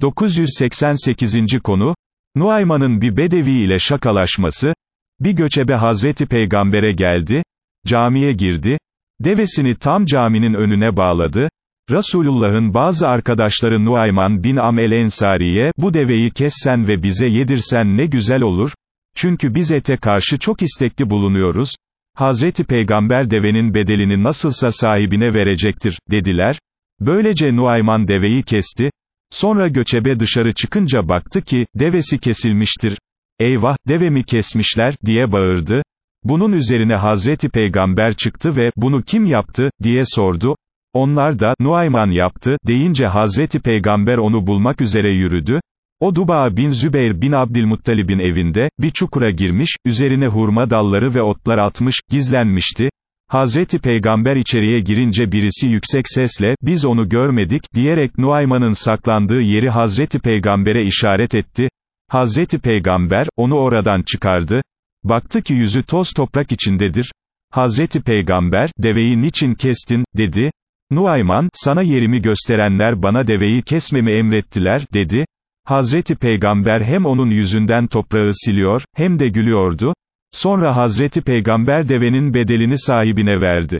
988. konu, Nuayman'ın bir bedevi ile şakalaşması, bir göçebe Hazreti Peygamber'e geldi, camiye girdi, devesini tam caminin önüne bağladı, Resulullah'ın bazı arkadaşları Nuayman bin Amel Ensari'ye, bu deveyi kessen ve bize yedirsen ne güzel olur, çünkü biz ete karşı çok istekli bulunuyoruz, Hazreti Peygamber devenin bedelini nasılsa sahibine verecektir, dediler, böylece Nuayman deveyi kesti, sonra göçebe dışarı çıkınca baktı ki, devesi kesilmiştir, eyvah, devemi kesmişler, diye bağırdı, bunun üzerine Hazreti Peygamber çıktı ve, bunu kim yaptı, diye sordu, onlar da, Nuayman yaptı, deyince Hazreti Peygamber onu bulmak üzere yürüdü, o Duba bin Zübeyir bin Abdülmuttalib'in evinde, bir çukura girmiş, üzerine hurma dalları ve otlar atmış, gizlenmişti, Hazreti Peygamber içeriye girince birisi yüksek sesle, biz onu görmedik, diyerek Nuayman'ın saklandığı yeri Hazreti Peygamber'e işaret etti, Hazreti Peygamber, onu oradan çıkardı, baktı ki yüzü toz toprak içindedir, Hazreti Peygamber, deveyi niçin kestin, dedi, Nuayman, sana yerimi gösterenler bana deveyi kesmemi emrettiler, dedi, Hazreti Peygamber hem onun yüzünden toprağı siliyor, hem de gülüyordu, sonra Hazreti Peygamber devenin bedelini sahibine verdi.